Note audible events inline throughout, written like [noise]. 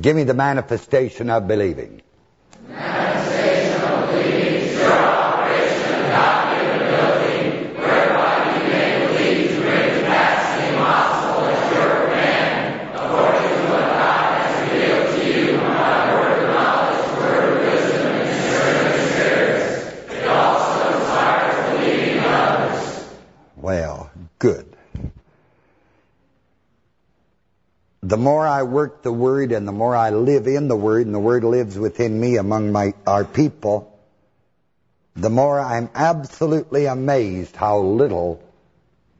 Give me the manifestation of believing. Manifestation of believing, sure operation of God-given ability, whereby you may believe to bring to pass the impossible as your command, according to what God has revealed to you by word of knowledge, word of wisdom, and discerning spirits. It also desires believing others. Well, good. The more I work the Word and the more I live in the Word and the Word lives within me among my our people, the more I'm absolutely amazed how little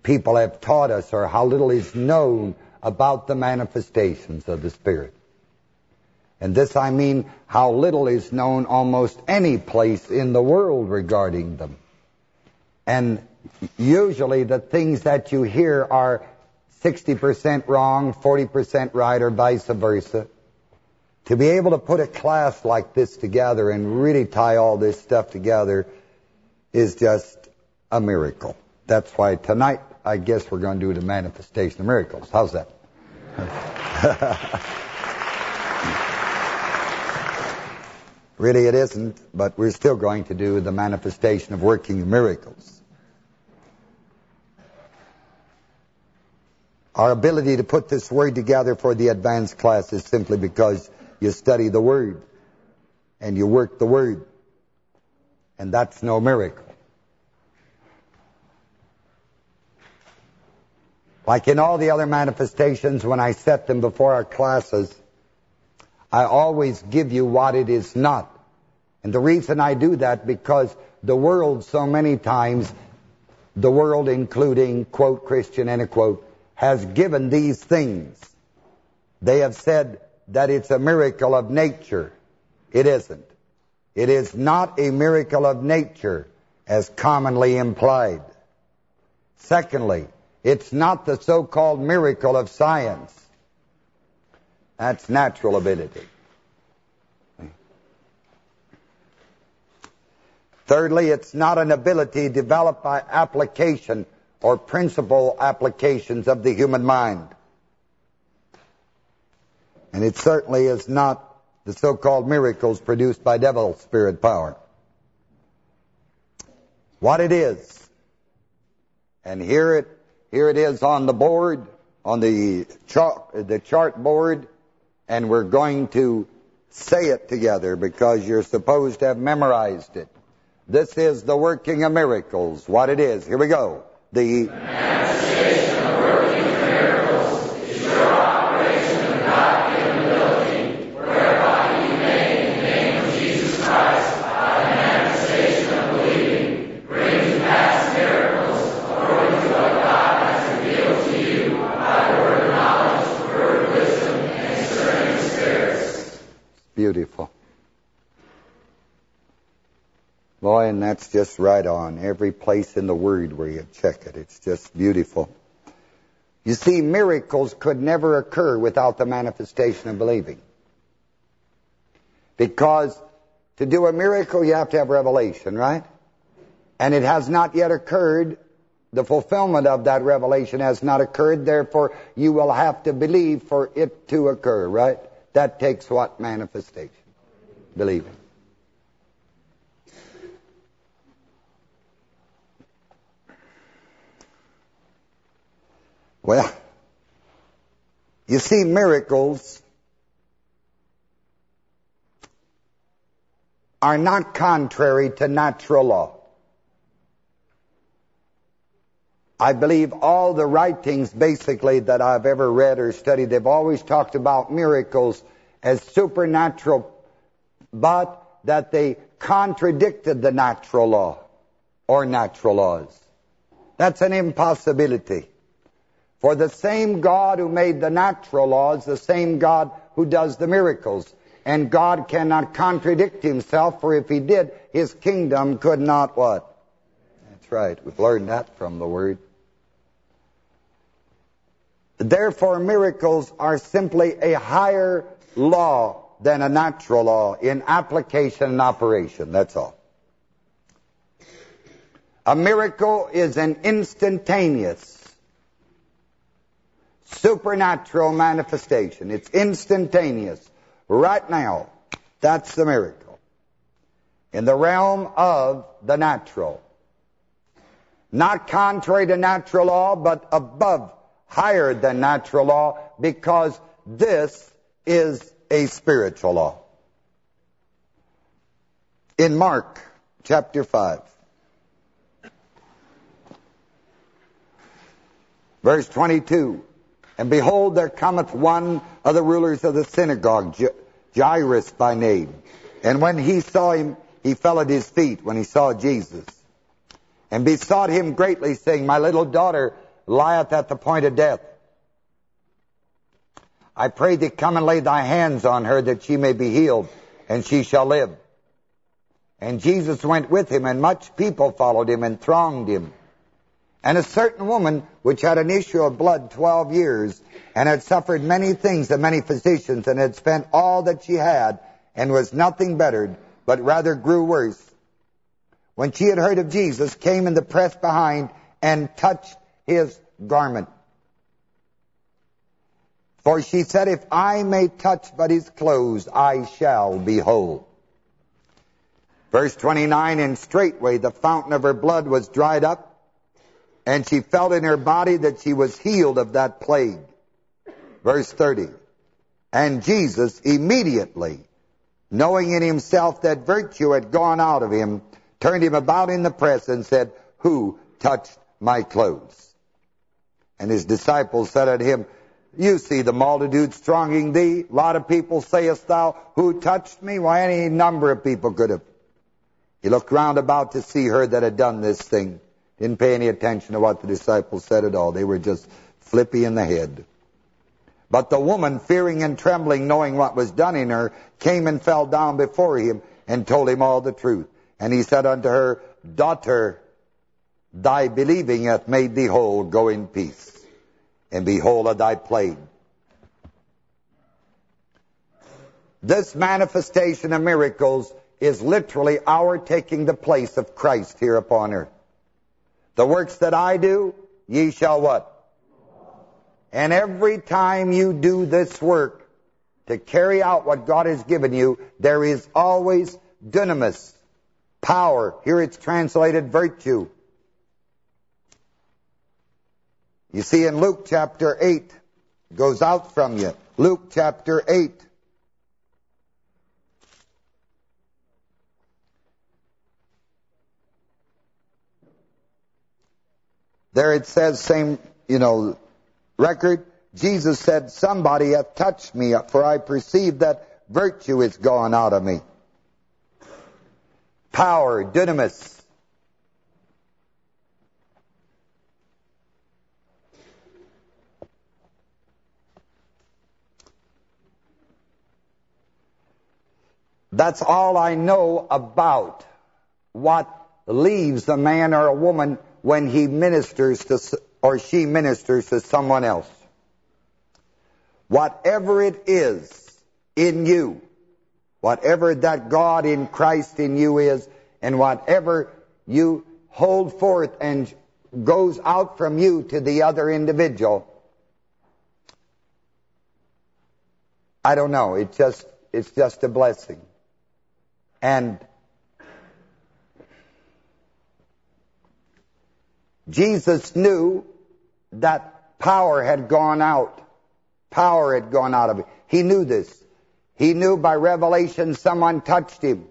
people have taught us or how little is known about the manifestations of the Spirit. And this I mean how little is known almost any place in the world regarding them. And usually the things that you hear are 60% wrong, 40% right, or vice versa. To be able to put a class like this together and really tie all this stuff together is just a miracle. That's why tonight, I guess we're going to do the manifestation of miracles. How's that? [laughs] really it isn't, but we're still going to do the manifestation of working miracles. Our ability to put this word together for the advanced class is simply because you study the word and you work the word. And that's no miracle. Like in all the other manifestations, when I set them before our classes, I always give you what it is not. And the reason I do that, because the world so many times, the world including, quote, Christian, end quote, has given these things. They have said that it's a miracle of nature. It isn't. It is not a miracle of nature, as commonly implied. Secondly, it's not the so-called miracle of science. That's natural ability. Thirdly, it's not an ability developed by application or principal applications of the human mind. And it certainly is not the so-called miracles produced by devil spirit power. What it is, and here it here it is on the board, on the chart, the chart board, and we're going to say it together because you're supposed to have memorized it. This is the working of miracles, what it is. Here we go the manifestation of working miracles is your operation of God-given ability, whereby you may, in the name of Jesus Christ, by the manifestation of believing, bring to pass miracles according to what God has revealed to you by the word of knowledge, word of wisdom, and discerning spirits. Beautiful. Boy, and that's just right on. Every place in the Word where you check it, it's just beautiful. You see, miracles could never occur without the manifestation of believing. Because to do a miracle, you have to have revelation, right? And it has not yet occurred. The fulfillment of that revelation has not occurred. Therefore, you will have to believe for it to occur, right? That takes what manifestation? Believing. Well, you see, miracles are not contrary to natural law. I believe all the writings, basically, that I've ever read or studied, they've always talked about miracles as supernatural, but that they contradicted the natural law or natural laws. That's an impossibility. For the same God who made the natural laws, the same God who does the miracles. And God cannot contradict himself, for if he did, his kingdom could not what? That's right. We've learned that from the Word. Therefore, miracles are simply a higher law than a natural law in application and operation. That's all. A miracle is an instantaneous supernatural manifestation. It's instantaneous. right now. That's the miracle. In the realm of the natural. Not contrary to natural law, but above, higher than natural law, because this is a spiritual law. In Mark chapter 5, verse 22, And behold, there cometh one of the rulers of the synagogue, Jairus by name. And when he saw him, he fell at his feet when he saw Jesus, and besought him greatly, saying, My little daughter lieth at the point of death. I pray thee come and lay thy hands on her that she may be healed, and she shall live. And Jesus went with him, and much people followed him and thronged him. And a certain woman, which had an issue of blood twelve years, and had suffered many things of many physicians, and had spent all that she had, and was nothing bettered, but rather grew worse. When she had heard of Jesus, came in the press behind, and touched his garment. For she said, If I may touch but his clothes, I shall be whole. Verse 29, And straightway the fountain of her blood was dried up, and she felt in her body that she was healed of that plague. Verse 30, And Jesus immediately, knowing in himself that virtue had gone out of him, turned him about in the press and said, Who touched my clothes? And his disciples said unto him, you see the multitude thronging thee. A lot of people sayest thou, who touched me? Why, any number of people could have. He looked round about to see her that had done this thing. Didn't pay any attention to what the disciples said at all. They were just flippy in the head. But the woman, fearing and trembling, knowing what was done in her, came and fell down before him and told him all the truth. And he said unto her, Daughter, thy believing hath made thee whole. Go in peace and behold a thy plague. This manifestation of miracles is literally our taking the place of Christ here upon earth. The works that I do, ye shall what? And every time you do this work to carry out what God has given you, there is always dunamis, power. Here it's translated virtue. You see in Luke chapter 8, goes out from you. Luke chapter 8. There it says, same, you know, record. Jesus said, somebody hath touched me, for I perceive that virtue is gone out of me. Power, dunamis, That's all I know about what leaves a man or a woman when he ministers to or she ministers to someone else. Whatever it is in you, whatever that God in Christ in you is, and whatever you hold forth and goes out from you to the other individual, I don't know. It's just it's just a blessing. And Jesus knew that power had gone out. Power had gone out of it. He knew this. He knew by revelation someone touched him.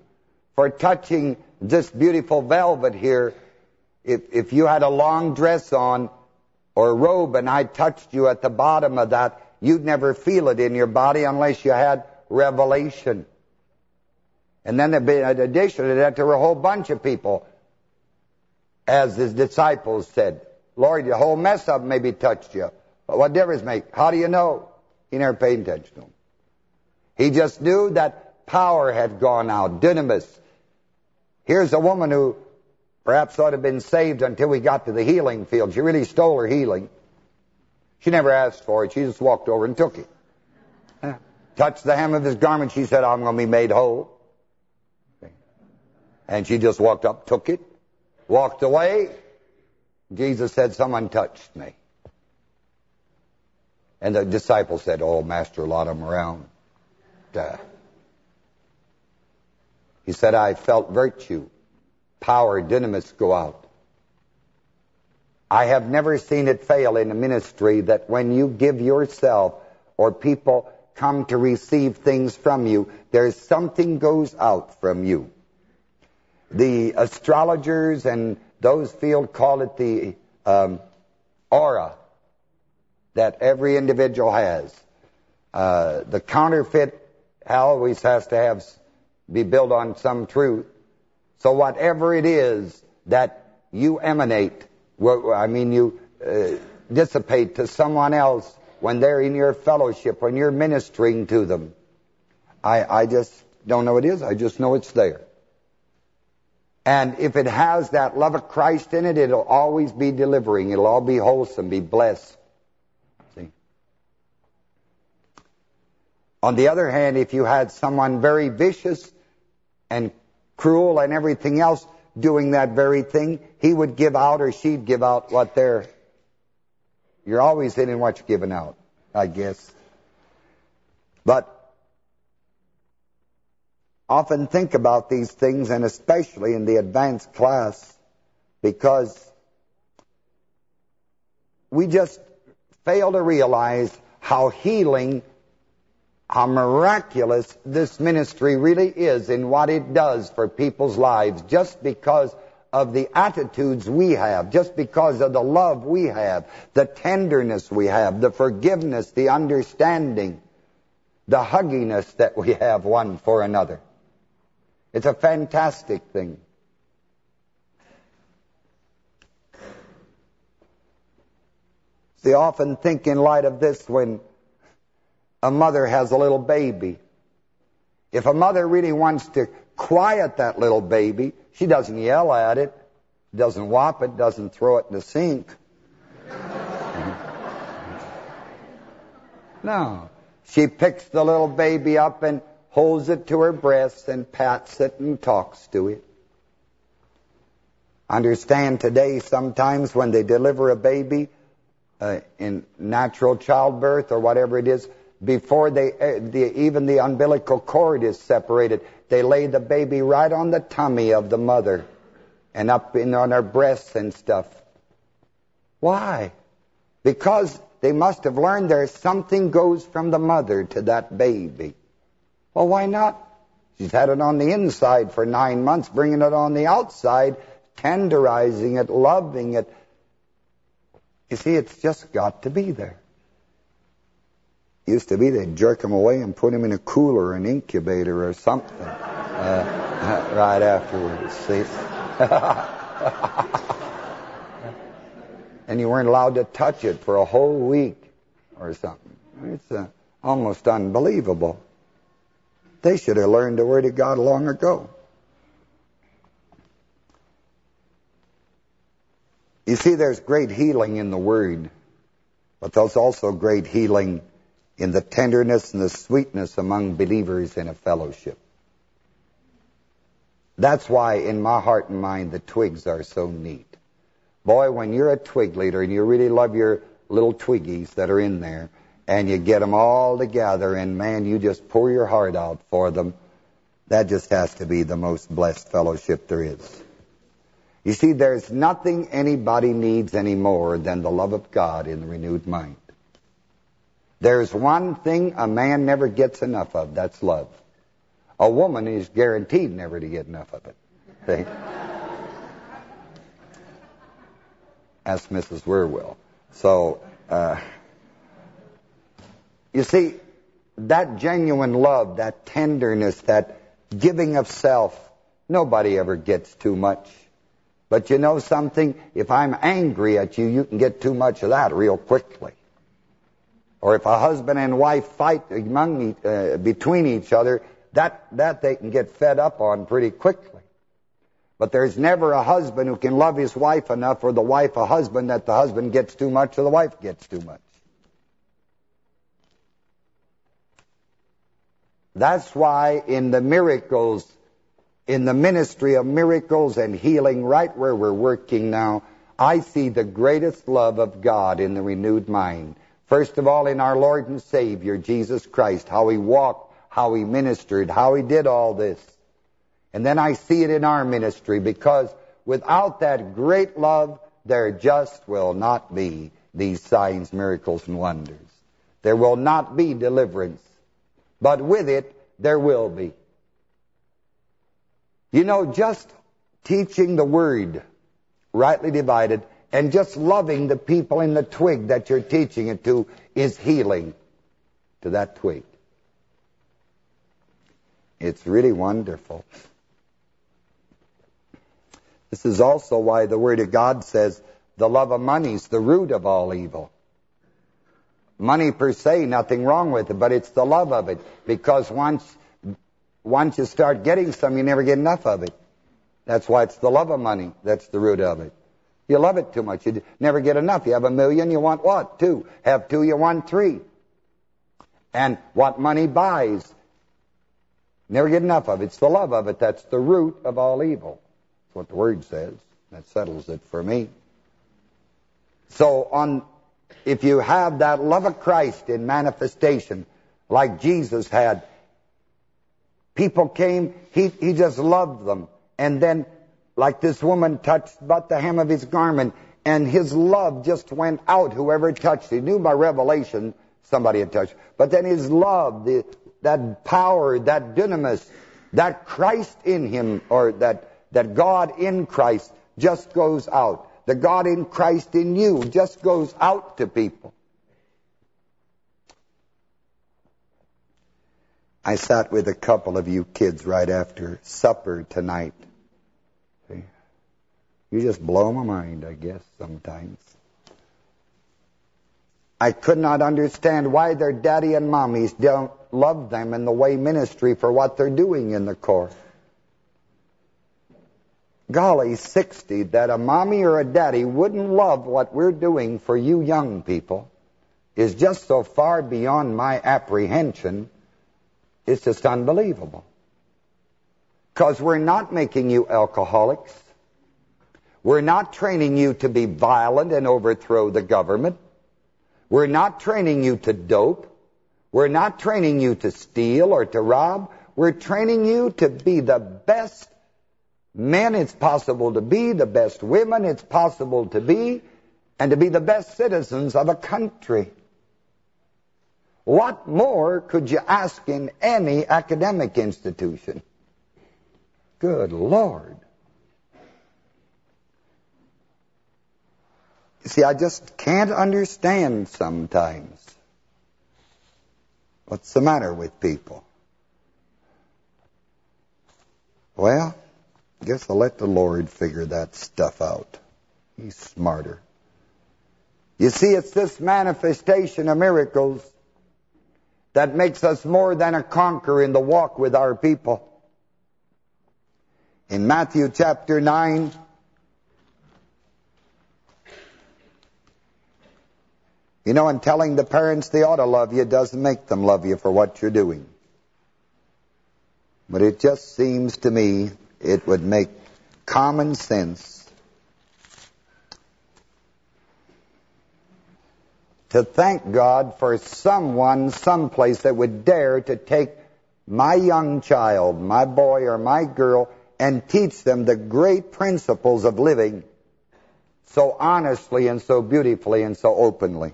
For touching this beautiful velvet here, if, if you had a long dress on or a robe and I touched you at the bottom of that, you'd never feel it in your body unless you had revelation. And then in addition to that, there were a whole bunch of people, as his disciples said, Lord, the whole mess up maybe touched you. But what difference make? How do you know? He never paid attention to them. He just knew that power had gone out, dunamis. Here's a woman who perhaps ought to have been saved until we got to the healing field. She really stole her healing. She never asked for it. She just walked over and took it. [laughs] Touched the hem of his garment. She said, I'm going to be made whole. And she just walked up, took it, walked away. Jesus said, someone touched me. And the disciples said, oh, master, a lot of them around. Uh, he said, I felt virtue, power, dunamis go out. I have never seen it fail in a ministry that when you give yourself or people come to receive things from you, there's something goes out from you. The astrologers and those field call it the um, aura that every individual has. Uh, the counterfeit always has to have be built on some truth. So whatever it is that you emanate, I mean you uh, dissipate to someone else when they're in your fellowship, when you're ministering to them, I, I just don't know what it is. I just know it's there. And if it has that love of Christ in it, it'll always be delivering. It'll all be wholesome, be blessed. See? On the other hand, if you had someone very vicious and cruel and everything else doing that very thing, he would give out or she'd give out what they're... You're always in what you're giving out, I guess. But often think about these things, and especially in the advanced class, because we just fail to realize how healing, how miraculous this ministry really is in what it does for people's lives, just because of the attitudes we have, just because of the love we have, the tenderness we have, the forgiveness, the understanding, the hugginess that we have one for another. It's a fantastic thing. They often think in light of this when a mother has a little baby. If a mother really wants to quiet that little baby, she doesn't yell at it, doesn't whop it, doesn't throw it in the sink. [laughs] no. She picks the little baby up and holds it to her breast and pats it and talks to it. Understand today sometimes when they deliver a baby uh, in natural childbirth or whatever it is, before they uh, the, even the umbilical cord is separated, they lay the baby right on the tummy of the mother and up in on her breasts and stuff. Why? Because they must have learned there's something goes from the mother to that baby. Well, why not? She's had it on the inside for nine months, bringing it on the outside, tenderizing it, loving it. You see, it's just got to be there. Used to be they'd jerk them away and put them in a cooler, an incubator or something uh, [laughs] right afterwards, see? [laughs] and you weren't allowed to touch it for a whole week or something. It's uh, almost unbelievable. They should have learned the Word of God long ago. You see, there's great healing in the Word, but there's also great healing in the tenderness and the sweetness among believers in a fellowship. That's why in my heart and mind the twigs are so neat. Boy, when you're a twig leader and you really love your little twiggies that are in there, and you get them all together, and man, you just pour your heart out for them. That just has to be the most blessed fellowship there is. You see, there's nothing anybody needs any more than the love of God in the renewed mind. There's one thing a man never gets enough of, that's love. A woman is guaranteed never to get enough of it. See? Ask Mrs. Wierwille. So, uh, you see, that genuine love, that tenderness, that giving of self, nobody ever gets too much. But you know something? If I'm angry at you, you can get too much of that real quickly. Or if a husband and wife fight among uh, between each other, that that they can get fed up on pretty quickly. But there's never a husband who can love his wife enough, or the wife a husband that the husband gets too much, or the wife gets too much. That's why in the miracles, in the ministry of miracles and healing, right where we're working now, I see the greatest love of God in the renewed mind. First of all, in our Lord and Savior, Jesus Christ, how he walked, how he ministered, how he did all this. And then I see it in our ministry because without that great love, there just will not be these signs, miracles, and wonders. There will not be deliverance. But with it, there will be. You know, just teaching the word, rightly divided, and just loving the people in the twig that you're teaching it to is healing to that twig. It's really wonderful. This is also why the Word of God says the love of money is the root of all evil. Money per se, nothing wrong with it, but it's the love of it. Because once once you start getting some, you never get enough of it. That's why it's the love of money that's the root of it. You love it too much. You never get enough. You have a million, you want what? Two. Have two, you want three. And what money buys, never get enough of. It. It's the love of it that's the root of all evil. That's what the Word says. That settles it for me. So on, if you have that love of Christ in manifestation, like Jesus had, people came, he, he just loved them. And then, like this woman touched but the hem of his garment, and his love just went out, whoever touched. He knew by revelation somebody had touched. But then his love, the, that power, that dunamis, that Christ in him, or that, that God in Christ just goes out. The God in Christ in you just goes out to people. I sat with a couple of you kids right after supper tonight. You just blow my mind, I guess, sometimes. I could not understand why their daddy and mommies don't love them in the way ministry for what they're doing in the Corps. Golly, 60, that a mommy or a daddy wouldn't love what we're doing for you young people is just so far beyond my apprehension. It's just unbelievable. Because we're not making you alcoholics. We're not training you to be violent and overthrow the government. We're not training you to dope. We're not training you to steal or to rob. We're training you to be the best men it's possible to be, the best women it's possible to be, and to be the best citizens of a country. What more could you ask in any academic institution? Good Lord. You see, I just can't understand sometimes. What's the matter with people? Well, Guess I'll let the Lord figure that stuff out. He's smarter. You see, it's this manifestation of miracles that makes us more than a conqueror in the walk with our people. In Matthew chapter 9, You know, and telling the parents they ought to love you doesn't make them love you for what you're doing. But it just seems to me it would make common sense to thank God for someone, someplace that would dare to take my young child, my boy or my girl, and teach them the great principles of living so honestly and so beautifully and so openly.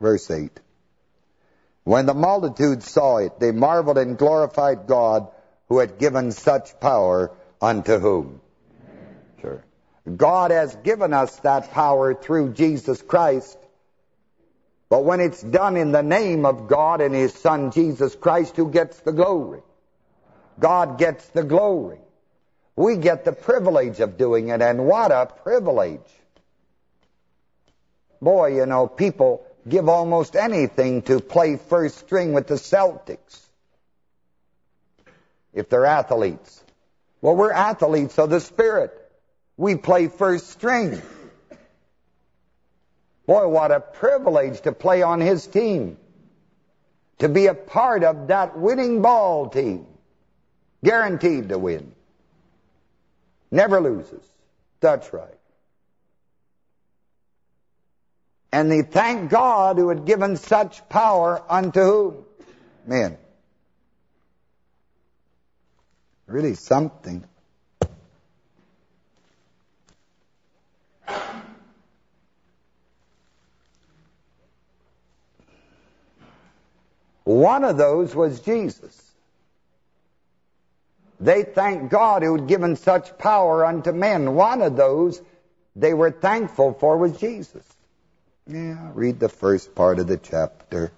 Verse 8. When the multitude saw it, they marveled and glorified God who had given such power unto whom? Sure. God has given us that power through Jesus Christ. But when it's done in the name of God and His Son Jesus Christ, who gets the glory? God gets the glory. We get the privilege of doing it, and what a privilege. Boy, you know, people give almost anything to play first string with the Celtics. If they're athletes. Well, we're athletes of the Spirit. We play first string. Boy, what a privilege to play on his team. To be a part of that winning ball team. Guaranteed to win. Never loses. That's right. And they thank God who had given such power unto whom? Men. Really something. One of those was Jesus. They thanked God who had given such power unto men. One of those they were thankful for was Jesus. Yeah, read the first part of the chapter.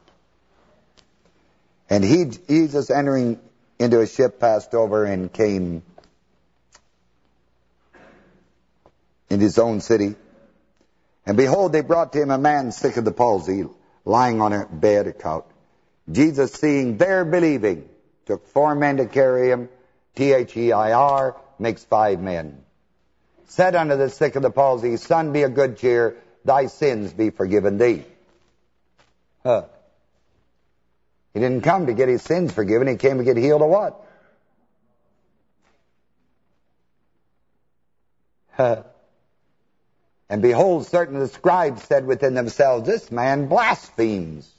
And he, Jesus entering into a ship passed over and came in his own city. And behold, they brought to him a man sick of the palsy, lying on a bed, a couch. Jesus, seeing their believing, took four men to carry him, T-H-E-I-R, makes five men. Said unto the sick of the palsy, Son, be of good cheer, thy sins be forgiven thee. Huh. He didn't come to get his sins forgiven, he came to get healed of what? And behold, certain of the scribes said within themselves, This man blasphemes.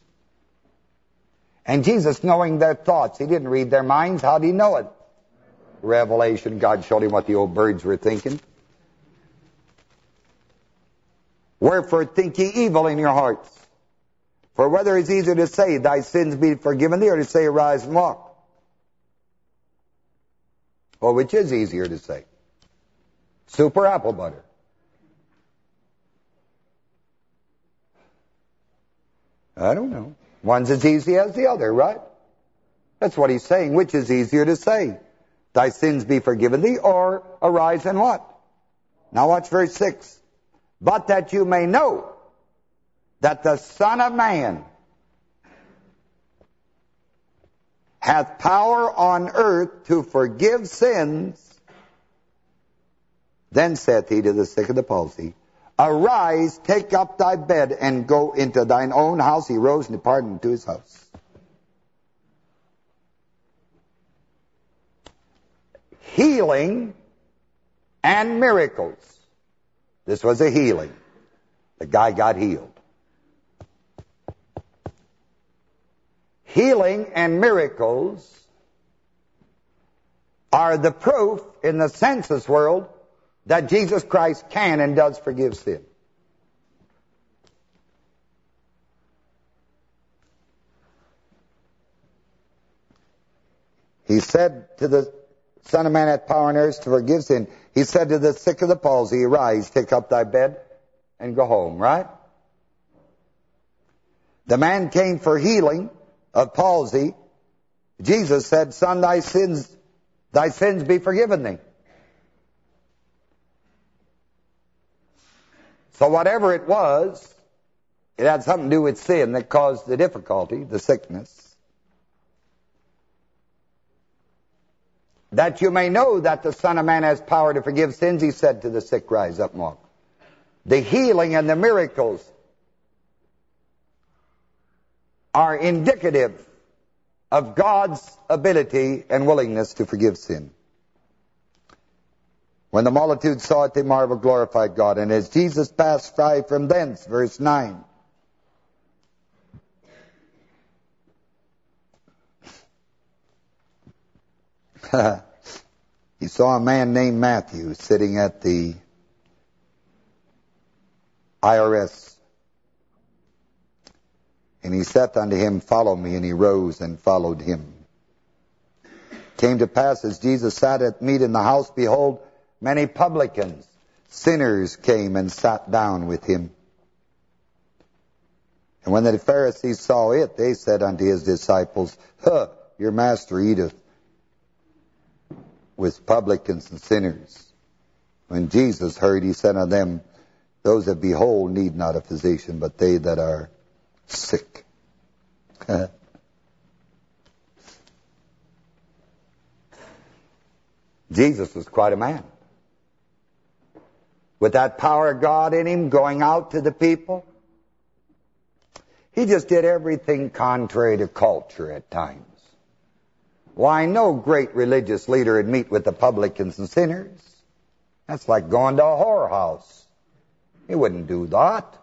And Jesus, knowing their thoughts, he didn't read their minds. How did he know it? Revelation, God showed him what the old birds were thinking. Wherefore think ye evil in your hearts. For whether it's easier to say, thy sins be forgiven thee, or to say, arise and walk. Or which is easier to say? Super apple butter? I don't know. One's as easy as the other, right? That's what he's saying. Which is easier to say? Thy sins be forgiven thee, or arise and what? Now watch verse 6. But that you may know that the Son of Man hath power on earth to forgive sins, then saith he to the sick of the palsy, Arise, take up thy bed, and go into thine own house. He rose and departed into his house. Healing and miracles. This was a healing. The guy got healed. Healing and miracles are the proof in the senses world that Jesus Christ can and does forgive sin. He said to the Son of Man hath power on earth to forgive sin. He said to the sick of the palsy, Arise, take up thy bed, and go home, right? The man came for healing of palsy. Jesus said, Son, thy sins, thy sins be forgiven thee. So whatever it was, it had something to do with sin that caused the difficulty, the sickness. That you may know that the Son of Man has power to forgive sins, he said to the sick, rise up walk. The healing and the miracles are indicative of God's ability and willingness to forgive sin. When the multitude saw it, they marveled, glorified God. And as Jesus passed by from thence, verse 9, [laughs] he saw a man named Matthew sitting at the IRS. And he said unto him, Follow me. And he rose and followed him. Came to pass as Jesus sat at meat in the house, behold, Many publicans, sinners came and sat down with him. And when the Pharisees saw it, they said unto his disciples, huh, Your master eateth with publicans and sinners. When Jesus heard, he said unto them, Those that behold need not a physician, but they that are sick. [laughs] Jesus was quite a man with that power of God in him going out to the people. He just did everything contrary to culture at times. Why, no great religious leader would meet with the publicans and sinners. That's like going to a whorehouse. He wouldn't do that.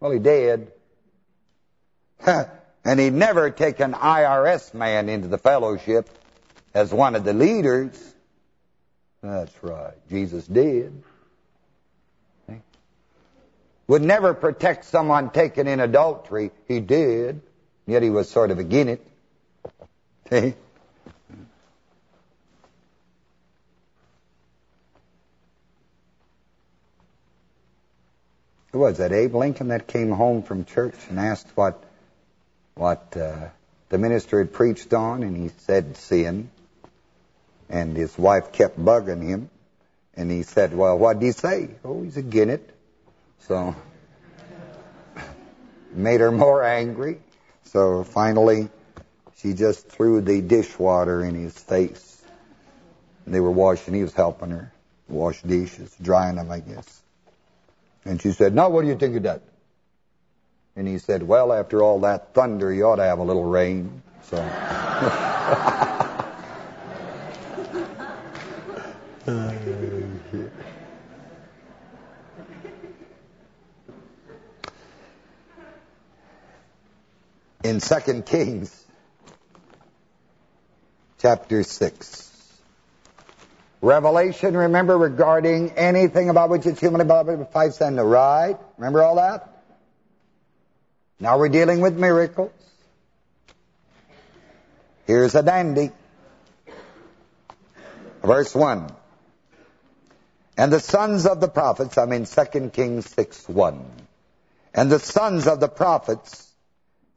Well, he did. [laughs] and he'd never take an IRS man into the fellowship. as one of the leaders. That's right. Jesus did. Would never protect someone taken in adultery. He did. Yet he was sort of against it. See? Who was that? Abe Lincoln that came home from church and asked what what uh, the minister had preached on, and he said sin. And his wife kept bugging him, and he said, well, what did he say? Oh, he's again it. So, [laughs] made her more angry. So finally, she just threw the dishwater in his face. And they were washing, he was helping her wash dishes, drying them, I guess. And she said, now what do you think of that? And he said, well, after all that thunder, you ought to have a little rain. So... [laughs] in 2 Kings chapter 6. Revelation, remember, regarding anything about which it's humanly possible five the right. Remember all that? Now we're dealing with miracles. Here's a dandy. Verse 1. And the sons of the prophets, I mean in 2 Kings 6, 1. And the sons of the prophets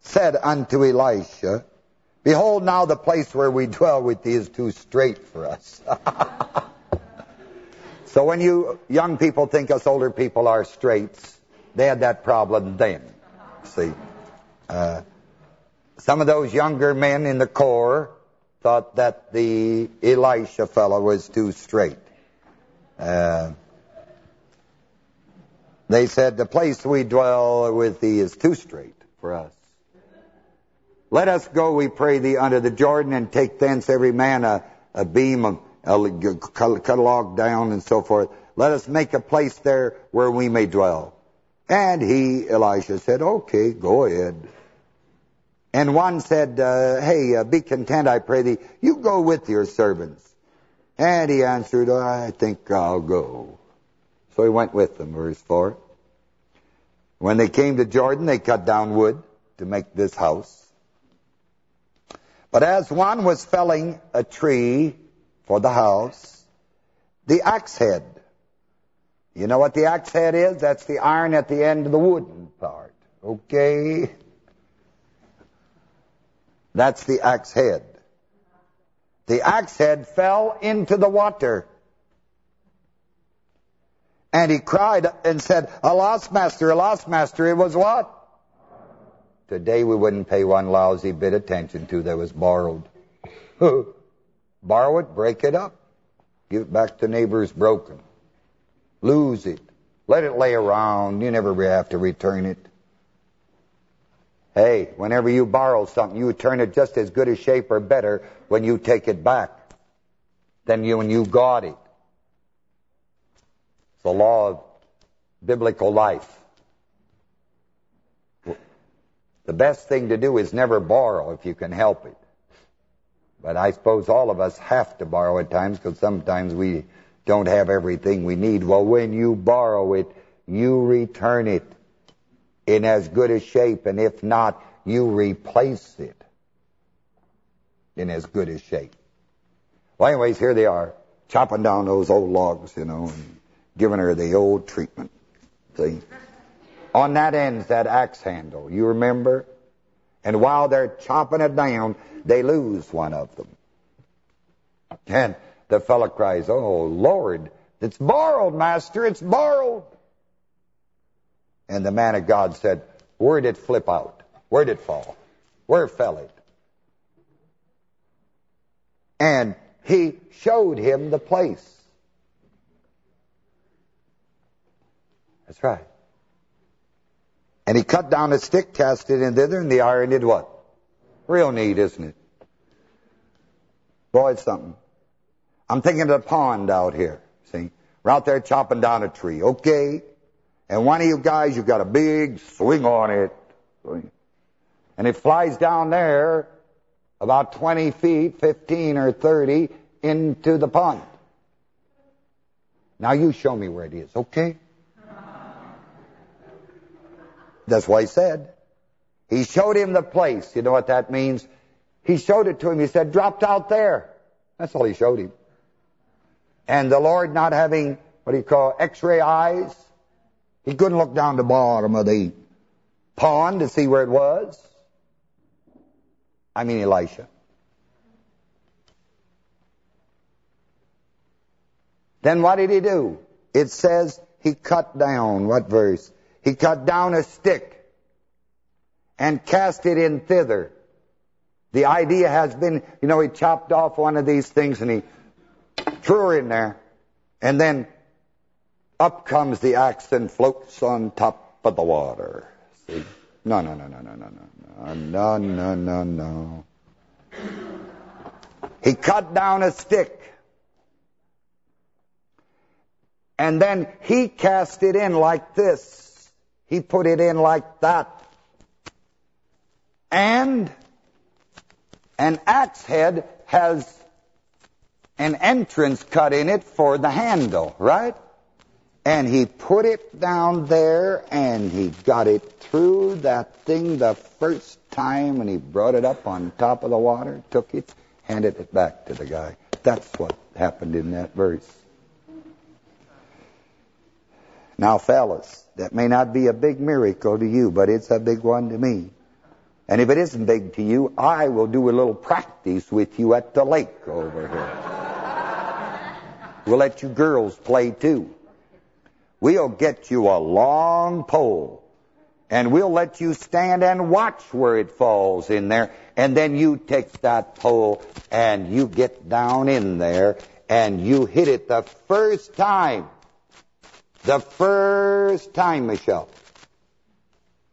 said unto Elisha, Behold, now the place where we dwell with thee is too straight for us. [laughs] so when you young people think us older people are straights, they had that problem then. See, uh, some of those younger men in the corps thought that the Elisha fellow was too straight. Uh, they said, the place we dwell with thee is too straight for us. Let us go, we pray thee, unto the Jordan, and take thence every man a, a beam, a, a, cut a log down, and so forth. Let us make a place there where we may dwell. And he, Elisha, said, okay, go ahead. And one said, uh, hey, uh, be content, I pray thee. You go with your servants. And he answered, I think I'll go. So he went with them, verse 4. When they came to Jordan, they cut down wood to make this house. But as one was felling a tree for the house, the axe head, you know what the axe head is? That's the iron at the end of the wooden part. Okay? That's the axe head. The axe head fell into the water. And he cried and said, Alas, master, alas, master, it was what? Today we wouldn't pay one lousy bit attention to that was borrowed. [laughs] Borrow it, break it up. Give it back to neighbors broken. Lose it. Let it lay around. You never have to return it. Hey, whenever you borrow something, you turn it just as good a shape or better when you take it back than you when you got it. It's the law of biblical life. The best thing to do is never borrow if you can help it. But I suppose all of us have to borrow at times because sometimes we don't have everything we need. Well, when you borrow it, you return it in as good a shape, and if not, you replace it in as good a shape. Well, anyways, here they are, chopping down those old logs, you know, and giving her the old treatment. See? On that end's that axe handle. You remember? And while they're chopping it down, they lose one of them. And the fellow cries, Oh, Lord, it's borrowed, master, it's borrowed. And the man of God said, where did it flip out? Where did it fall? Where fell it? And he showed him the place. That's right. And he cut down a stick, cast it in thither, and the iron did what? Real neat, isn't it? Boy, it's something. I'm thinking of the pond out here, see? We're out there chopping down a tree, okay? And one of you guys, you've got a big swing on it. And it flies down there, about 20 feet, 15 or 30, into the pond. Now you show me where it is, okay? That's what he said. He showed him the place. You know what that means? He showed it to him. He said, dropped out there. That's all he showed him. And the Lord not having, what do you call, x-ray eyes, he couldn't look down the bottom of the pond to see where it was. I mean Elisha. Then what did he do? It says he cut down, what verse? He cut down a stick and cast it in thither. The idea has been, you know, he chopped off one of these things and he threw her in there. And then up comes the axe and floats on top of the water. See? No, no, no, no, no, no, no, no, no, no, no. He cut down a stick. And then he cast it in like this. He put it in like that. And an axe head has an entrance cut in it for the handle, right? And he put it down there and he got it through that thing the first time and he brought it up on top of the water, took it, handed it back to the guy. That's what happened in that verse. Now, fellas, that may not be a big miracle to you, but it's a big one to me. And if it isn't big to you, I will do a little practice with you at the lake over here. We'll let you girls play too. We'll get you a long pole and we'll let you stand and watch where it falls in there. And then you take that pole and you get down in there and you hit it the first time. The first time, Michelle.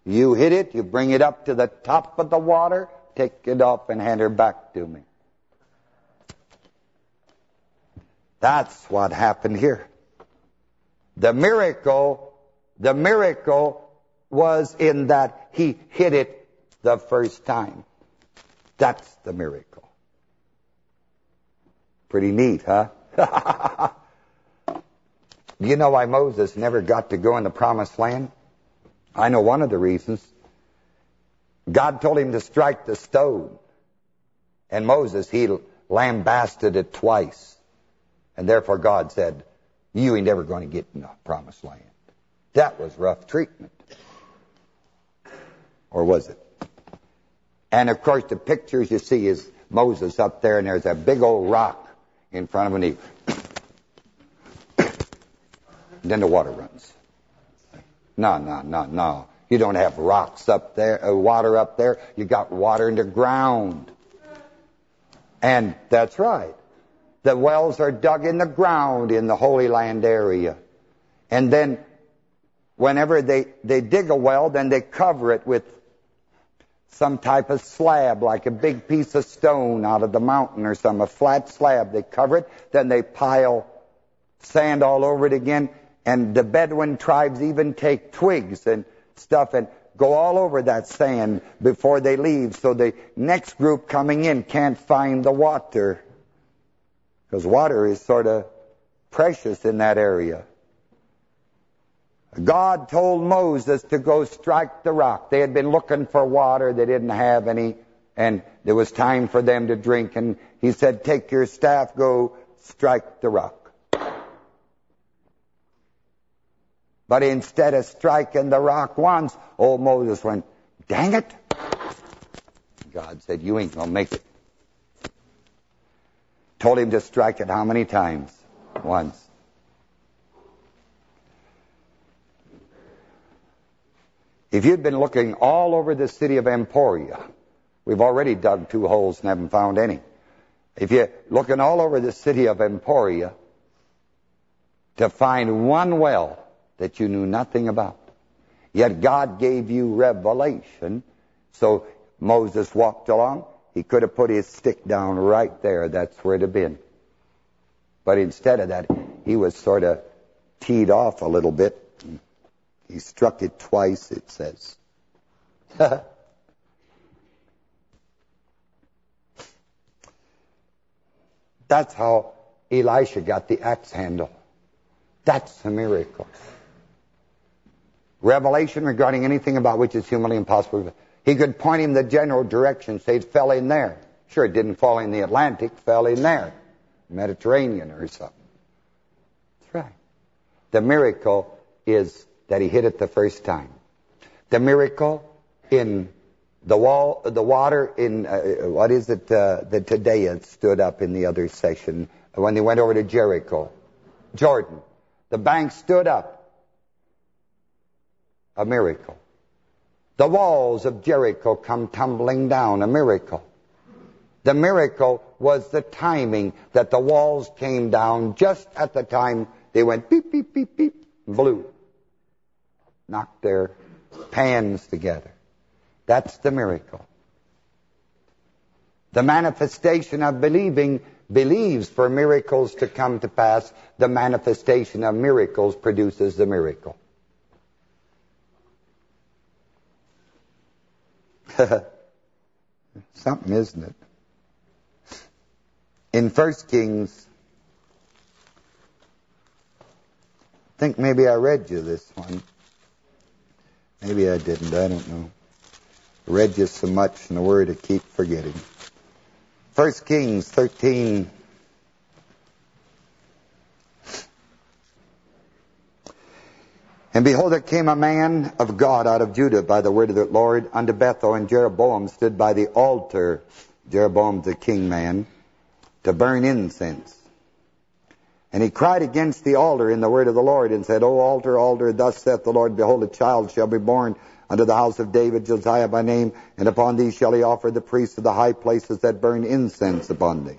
You hit it, you bring it up to the top of the water, take it off and hand her back to me. That's what happened here. The miracle, the miracle was in that he hit it the first time. That's the miracle. Pretty neat, huh? [laughs] You know why Moses never got to go in the promised land? I know one of the reasons. God told him to strike the stone. And Moses, he lambasted it twice. And therefore God said, you ain't ever going to get in the promised land. That was rough treatment. Or was it? And of course the pictures you see is Moses up there and there's a big old rock in front of him and [coughs] then the water runs. No, no, no, no. You don't have rocks up there, uh, water up there. You got water in the ground. And that's right. The wells are dug in the ground in the Holy Land area. And then whenever they, they dig a well, then they cover it with some type of slab, like a big piece of stone out of the mountain or some, a flat slab. They cover it, then they pile sand all over it again, and the Bedouin tribes even take twigs and stuff and go all over that sand before they leave, so the next group coming in can't find the water. Because water is sort of precious in that area. God told Moses to go strike the rock. They had been looking for water. They didn't have any. And there was time for them to drink. And he said, take your staff, go strike the rock. But instead of striking the rock once, old Moses went, dang it. God said, you ain't going to make it. Told him to strike it how many times? Once. If you'd been looking all over the city of Emporia, we've already dug two holes and haven't found any. If you're looking all over the city of Emporia to find one well that you knew nothing about, yet God gave you revelation, so Moses walked along, he could have put his stick down right there. That's where it had been. But instead of that, he was sort of teed off a little bit. He struck it twice, it says. [laughs] That's how Elisha got the axe handle. That's a miracle. Revelation regarding anything about which is humanly impossible. He could point him the general direction, say it fell in there. Sure, it didn't fall in the Atlantic, fell in there. Mediterranean or something. That's right. The miracle is that he hit it the first time. The miracle in the wall, the water in, uh, what is it, uh, that today it stood up in the other session when they went over to Jericho. Jordan. The bank stood up. A miracle. The walls of Jericho come tumbling down. A miracle. The miracle was the timing that the walls came down just at the time they went beep, beep, beep, beep, blew. Knocked their pans together. That's the miracle. The manifestation of believing believes for miracles to come to pass. The manifestation of miracles produces the miracle. [laughs] Something, isn't it? In First Kings, I think maybe I read you this one. Maybe I didn't, I don't know. I read you so much in the Word I keep forgetting. First Kings 13. And behold, there came a man of God out of Judah by the word of the Lord unto Bethel, and Jeroboam stood by the altar, Jeroboam the king man, to burn incense. And he cried against the altar in the word of the Lord, and said, O altar, altar, thus saith the Lord, Behold, a child shall be born unto the house of David, Josiah by name, and upon thee shall he offer the priests of the high places that burn incense upon thee.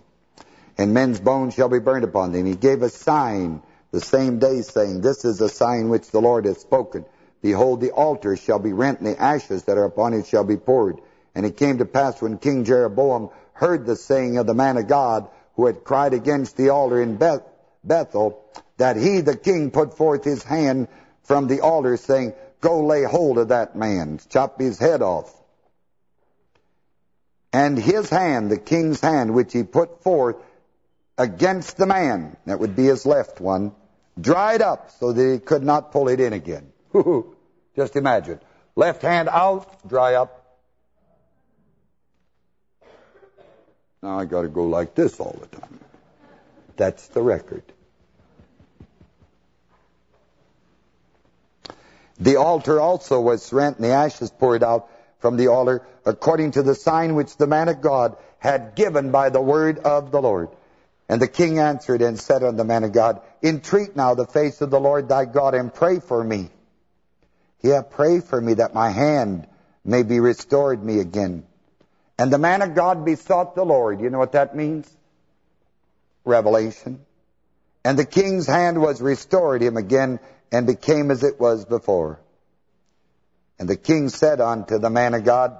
And men's bones shall be burned upon thee. And he gave a sign the same day, saying, This is a sign which the Lord hath spoken. Behold, the altar shall be rent, and the ashes that are upon it shall be poured. And it came to pass when King Jeroboam heard the saying of the man of God, who had cried against the altar in Beth Bethel, that he, the king, put forth his hand from the altar, saying, Go lay hold of that man, chop his head off. And his hand, the king's hand, which he put forth against the man, that would be his left one, dried up so that he could not pull it in again. [laughs] Just imagine. Left hand out, dry up. Now I got to go like this all the time. That's the record. The altar also was rent and the ashes poured out from the altar according to the sign which the man of God had given by the word of the Lord. And the king answered and said unto the man of God, Entreat now the face of the Lord thy God, and pray for me. Yeah, pray for me that my hand may be restored me again. And the man of God besought the Lord. You know what that means? Revelation. And the king's hand was restored him again, and became as it was before. And the king said unto the man of God,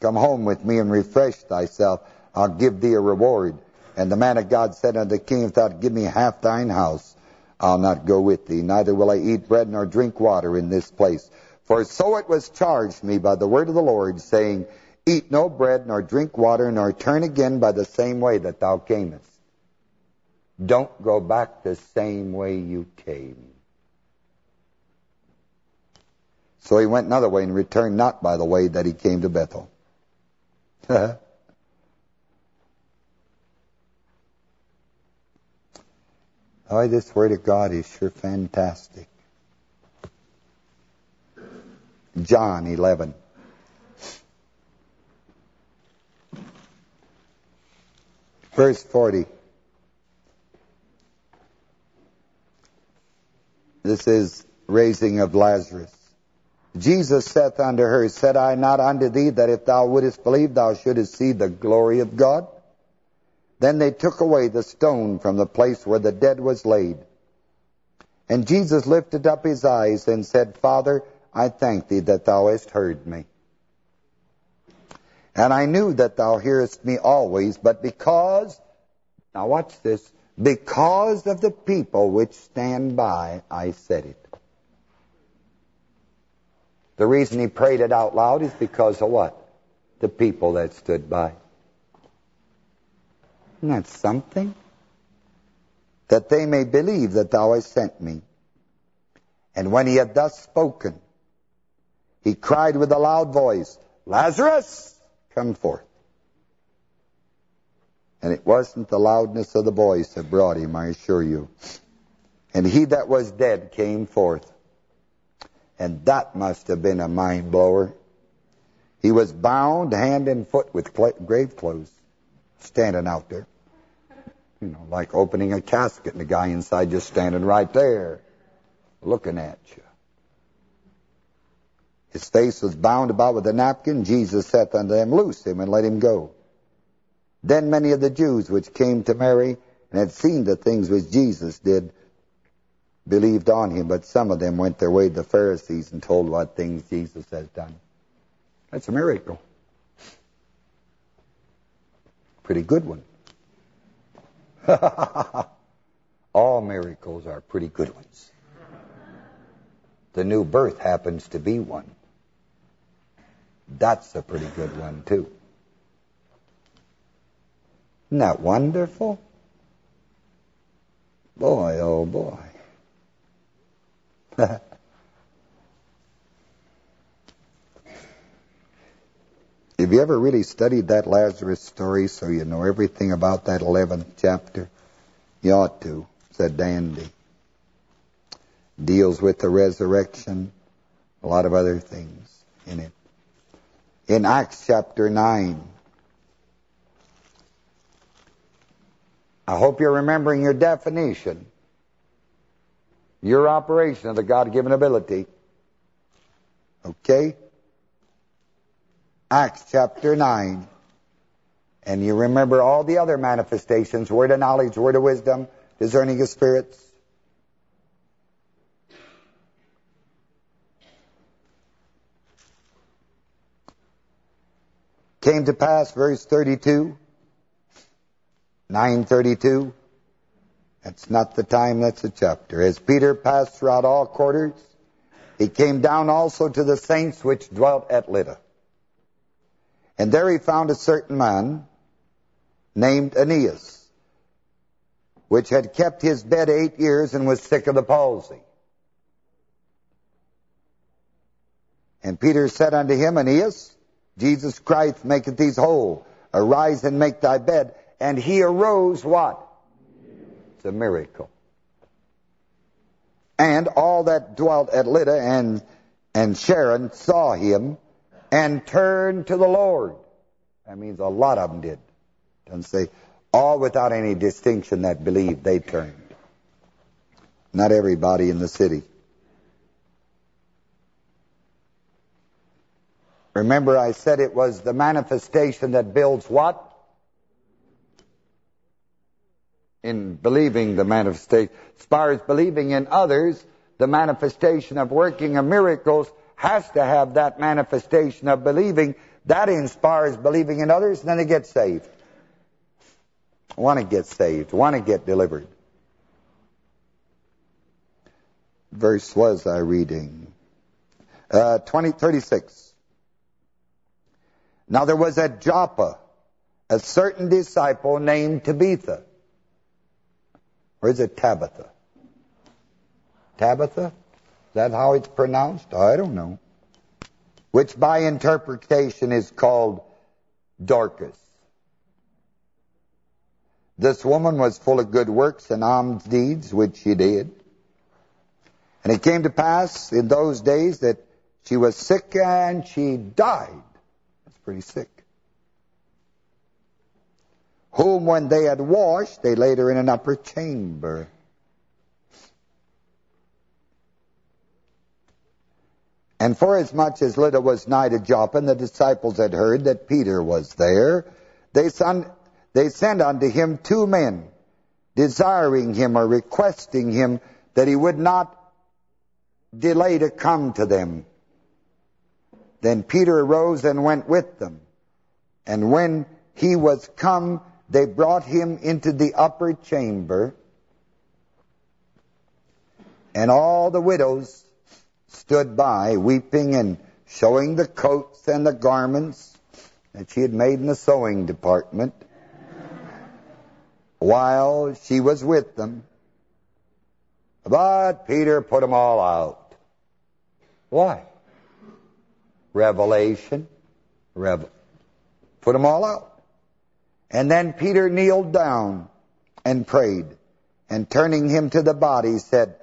Come home with me and refresh thyself. I'll give thee a reward. And the man of God said unto the king, If thou give me half thine house, I'll not go with thee, neither will I eat bread nor drink water in this place. For so it was charged me by the word of the Lord, saying, Eat no bread, nor drink water, nor turn again by the same way that thou camest. Don't go back the same way you came. So he went another way and returned not by the way that he came to Bethel. [laughs] Oh, this Word of God is sure fantastic. John 11. Verse 40. This is raising of Lazarus. Jesus saith unto her, Said I not unto thee that if thou wouldest believe, thou shouldest see the glory of God? Then they took away the stone from the place where the dead was laid. And Jesus lifted up his eyes and said, Father, I thank thee that thou hast heard me. And I knew that thou hearest me always, but because, now watch this, because of the people which stand by, I said it. The reason he prayed it out loud is because of what? The people that stood by. Isn't that something? That they may believe that thou hast sent me. And when he had thus spoken, he cried with a loud voice, Lazarus, come forth. And it wasn't the loudness of the voice that brought him, I assure you. And he that was dead came forth. And that must have been a mind blower. He was bound hand and foot with grave clothes, standing out there. You know, like opening a casket and the guy inside just standing right there, looking at you. His face was bound about with a napkin. Jesus saith unto them, Loose him and let him go. Then many of the Jews which came to Mary and had seen the things which Jesus did believed on him, but some of them went their way to the Pharisees and told what things Jesus has done. That's a miracle. Pretty good one. [laughs] All miracles are pretty good ones. The new birth happens to be one. That's a pretty good one, too. Isn't that wonderful? Boy, oh boy. [laughs] Have you ever really studied that Lazarus story so you know everything about that 11th chapter? You ought to, said Dandy. Deals with the resurrection, a lot of other things in it. In Acts chapter 9, I hope you're remembering your definition your operation of the God-given ability. Okay? Acts chapter 9. And you remember all the other manifestations, word of knowledge, word of wisdom, discerning of spirits. Came to pass, verse 32, 932, that's not the time, that's the chapter. As Peter passed throughout all quarters, he came down also to the saints which dwelt at Lydda. And there he found a certain man named Aeneas, which had kept his bed eight years and was sick of the palsy. And Peter said unto him, Aeneas, Jesus Christ maketh thee whole. Arise and make thy bed. And he arose, what? It's a miracle. And all that dwelt at Lydda and, and Sharon saw him and turned to the Lord. That means a lot of them did. Doesn't say all without any distinction that believed, they turned. Not everybody in the city. Remember I said it was the manifestation that builds what? in believing the manifestation. As believing in others, the manifestation of working of miracles has to have that manifestation of believing. That inspires believing in others, and then they get saved. Want to get saved, want to get delivered. Verse was I reading? Uh, 20, 36. Now there was at Joppa a certain disciple named Tabitha or is it Tabitha? Tabitha? That how it's pronounced? I don't know. Which by interpretation is called Dorcas. This woman was full of good works and alms deeds, which she did. And it came to pass in those days that she was sick and she died. That's pretty sick whom when they had washed, they laid her in an upper chamber. And forasmuch as Lydda was nigh to Joppa, and the disciples had heard that Peter was there, they, son, they sent unto him two men, desiring him or requesting him that he would not delay to come to them. Then Peter arose and went with them. And when he was come, they brought him into the upper chamber, and all the widows stood by, weeping and showing the coats and the garments that she had made in the sewing department. while she was with them. But Peter put them all out. Why? Revelation. Revel put them all out. And then Peter kneeled down and prayed. And turning him to the body, said,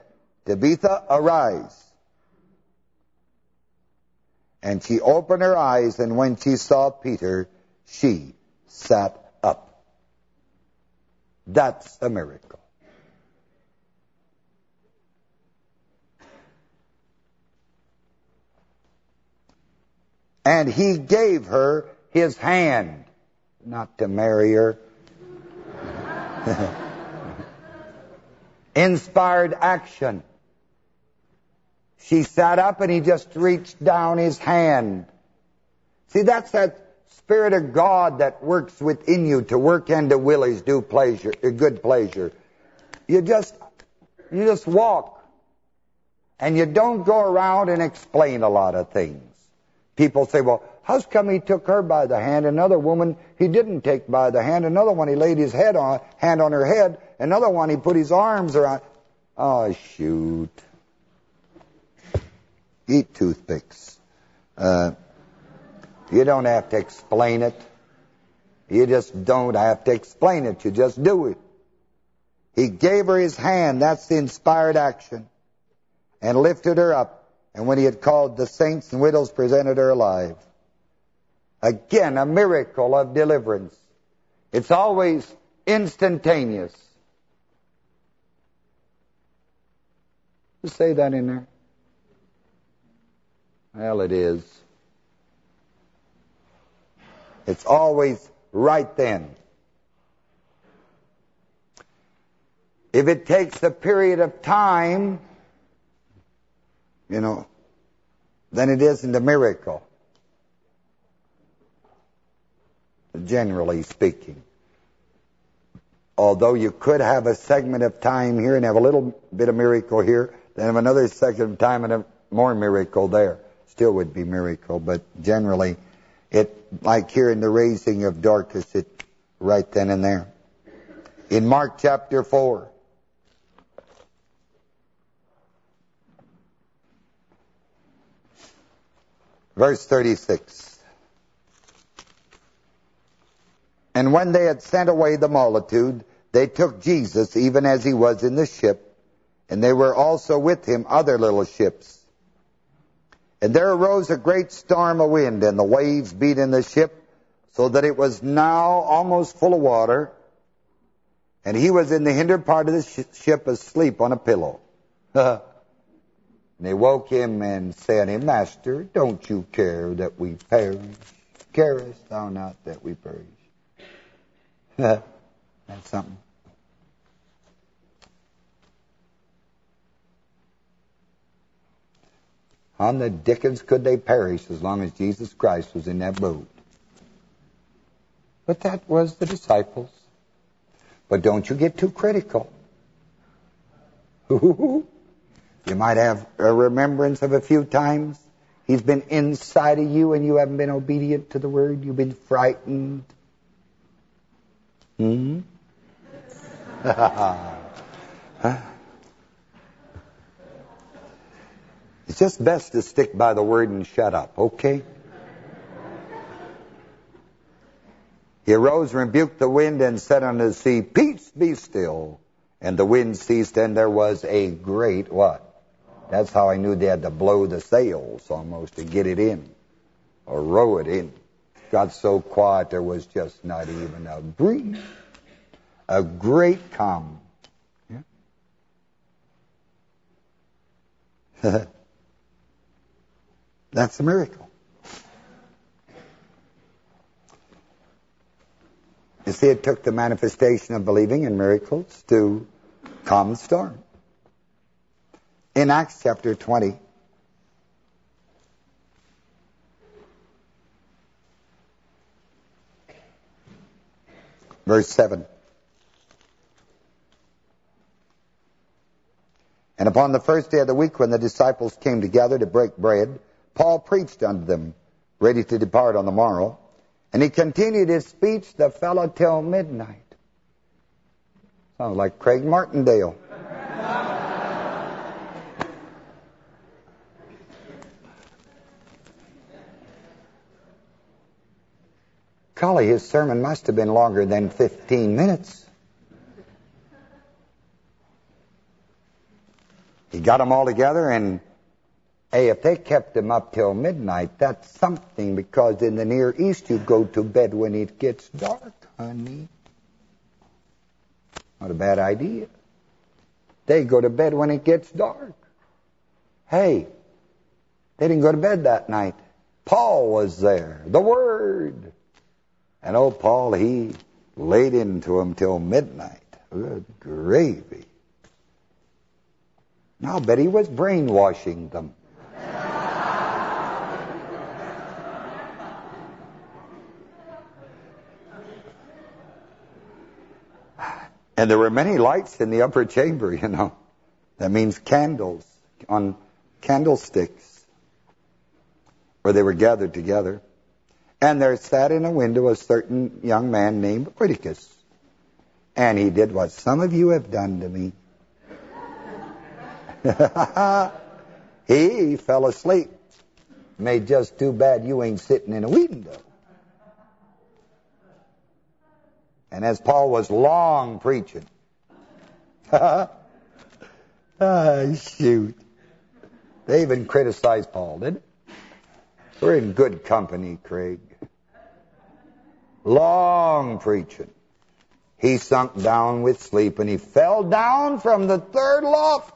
Tabitha, arise. And she opened her eyes, and when she saw Peter, she sat up. That's a miracle. And he gave her his hand, not to marry her. [laughs] Inspired action. She sat up and he just reached down his hand. See, that's that Spirit of God that works within you to work and to will his due pleasure, a good pleasure. You just, you just walk. And you don't go around and explain a lot of things. People say, well, how's come he took her by the hand? Another woman he didn't take by the hand. Another one he laid his head on, hand on her head. Another one he put his arms around. Oh, shoot eat toothpicks. Uh, you don't have to explain it. You just don't have to explain it. You just do it. He gave her his hand. That's the inspired action. And lifted her up. And when he had called the saints and widows, presented her alive. Again, a miracle of deliverance. It's always instantaneous. Just say that in there. Well, it is. It's always right then. If it takes a period of time, you know, then it isn't a miracle. Generally speaking. Although you could have a segment of time here and have a little bit of miracle here, then have another segment of time and a more miracle there still would be miracle, but generally, it like here in the raising of Dorcas, it right then and there. In Mark chapter 4, verse 36. And when they had sent away the multitude, they took Jesus even as he was in the ship, and they were also with him other little ships. And there arose a great storm of wind, and the waves beat in the ship, so that it was now almost full of water. And he was in the hinder part of the sh ship asleep on a pillow. [laughs] and they woke him and said him, Master, don't you care that we perish? Carest thou not that we perish? [laughs] That's something. On the dickens could they perish as long as Jesus Christ was in that boat? But that was the disciples. But don't you get too critical. [laughs] you might have a remembrance of a few times. He's been inside of you and you haven't been obedient to the word. You've been frightened. Hmm? [laughs] just best to stick by the word and shut up, okay? He arose, rebuked the wind, and said unto the sea, Peace, be still. And the wind ceased, and there was a great what? That's how I knew they had to blow the sails almost to get it in, or row it in. Got so quiet there was just not even a breeze. A great calm. Yeah? [laughs] That's a miracle. You see, it took the manifestation of believing in miracles to calm the storm. In Acts chapter 20, verse 7. And upon the first day of the week, when the disciples came together to break bread, Paul preached unto them, ready to depart on the morrow. And he continued his speech, the fellow, till midnight. Sounds like Craig Martindale. [laughs] Golly, his sermon must have been longer than 15 minutes. He got them all together, and hey, if they kept them up till midnight, that's something, because in the Near East you go to bed when it gets dark, honey. Not a bad idea. They go to bed when it gets dark. Hey, they didn't go to bed that night. Paul was there, the Word. And old Paul, he laid into them till midnight. Good gravy. I'll bet he was brainwashing them. And there were many lights in the upper chamber, you know. That means candles on candlesticks where they were gathered together. And there sat in a window a certain young man named Eutychus. And he did what some of you have done to me. [laughs] he fell asleep. Made just too bad you ain't sitting in a window. And as Paul was long preaching, [laughs] ah, shoot. They even criticized Paul, did it? We're in good company, Craig. Long preaching. He sunk down with sleep, and he fell down from the third loft.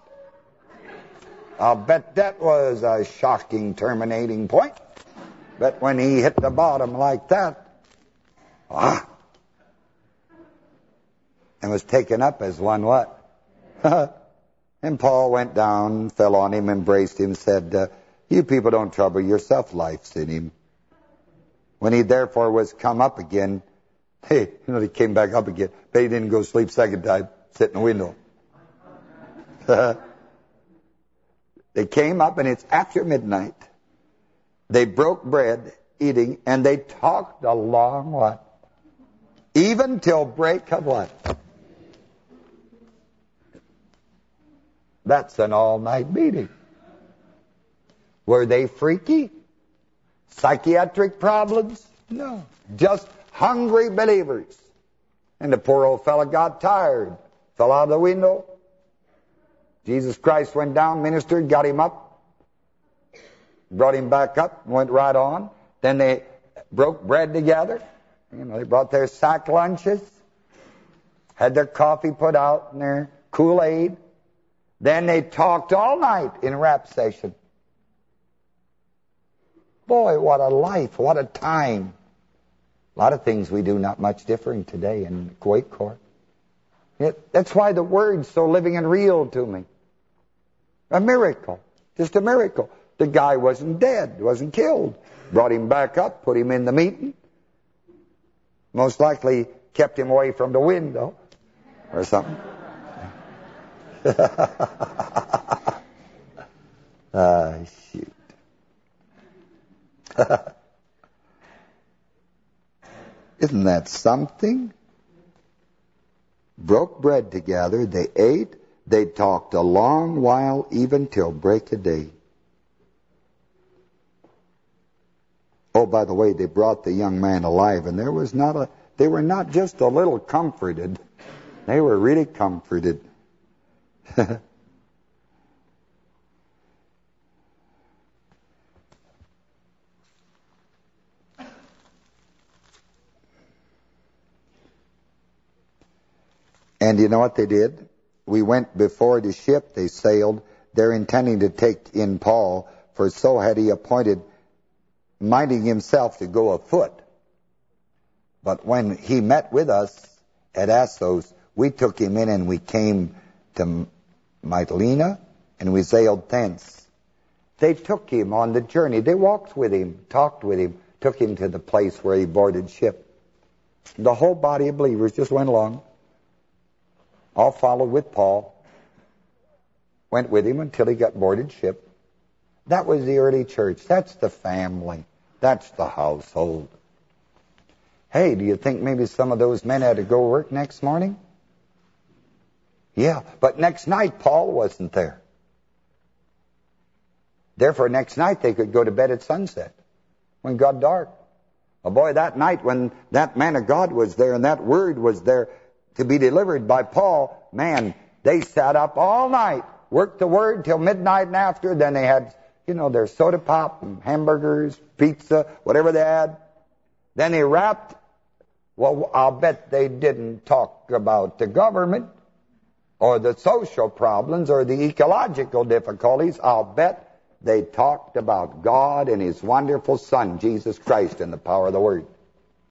I'll bet that was a shocking terminating point. But when he hit the bottom like that, ah, and was taken up as one what? [laughs] and Paul went down, fell on him, embraced him, said, uh, you people don't trouble yourself, life's in him. When he therefore was come up again, [laughs] hey, you know, he came back up again, but he didn't go sleep second time, sit in the window. [laughs] they came up and it's after midnight. They broke bread, eating, and they talked a long what? Even till break of what? That's an all-night meeting. Were they freaky? Psychiatric problems? No. Just hungry believers. And the poor old fellow got tired. Fell out of the window. Jesus Christ went down, ministered, got him up. Brought him back up, went right on. Then they broke bread together. You know, they brought their sack lunches. Had their coffee put out and their Kool-Aid. Then they talked all night in rap session. Boy, what a life, what a time. A lot of things we do not much different today in Kuwait Court. That's why the word's so living and real to me. A miracle. Just a miracle. The guy wasn't dead, wasn't killed. Brought him back up, put him in the meeting. Most likely kept him away from the window or something. [laughs] ah, shoot. [laughs] Isn't that something? Broke bread together, they ate, they talked a long while, even till break of day. Oh, by the way, they brought the young man alive, and there was not a, they were not just a little comforted, they were really comforted. [laughs] And you know what they did? We went before the ship, they sailed. They're intending to take in Paul, for so had he appointed, minding himself to go afoot. But when he met with us at Assos, we took him in and we came to Mytilene, and we sailed thence. They took him on the journey. They walked with him, talked with him, took him to the place where he boarded ship. The whole body of believers just went along all followed with Paul, went with him until he got boarded ship. That was the early church. That's the family. That's the household. Hey, do you think maybe some of those men had to go work next morning? Yeah, but next night Paul wasn't there. Therefore, next night they could go to bed at sunset when got dark. Oh boy, that night when that man of God was there and that word was there to be delivered by Paul, man, they sat up all night, worked the word till midnight and after, then they had, you know, their soda pop and hamburgers, pizza, whatever they had. Then they wrapped, well, I'll bet they didn't talk about the government or the social problems or the ecological difficulties. I'll bet they talked about God and His wonderful Son, Jesus Christ, and the power of the Word.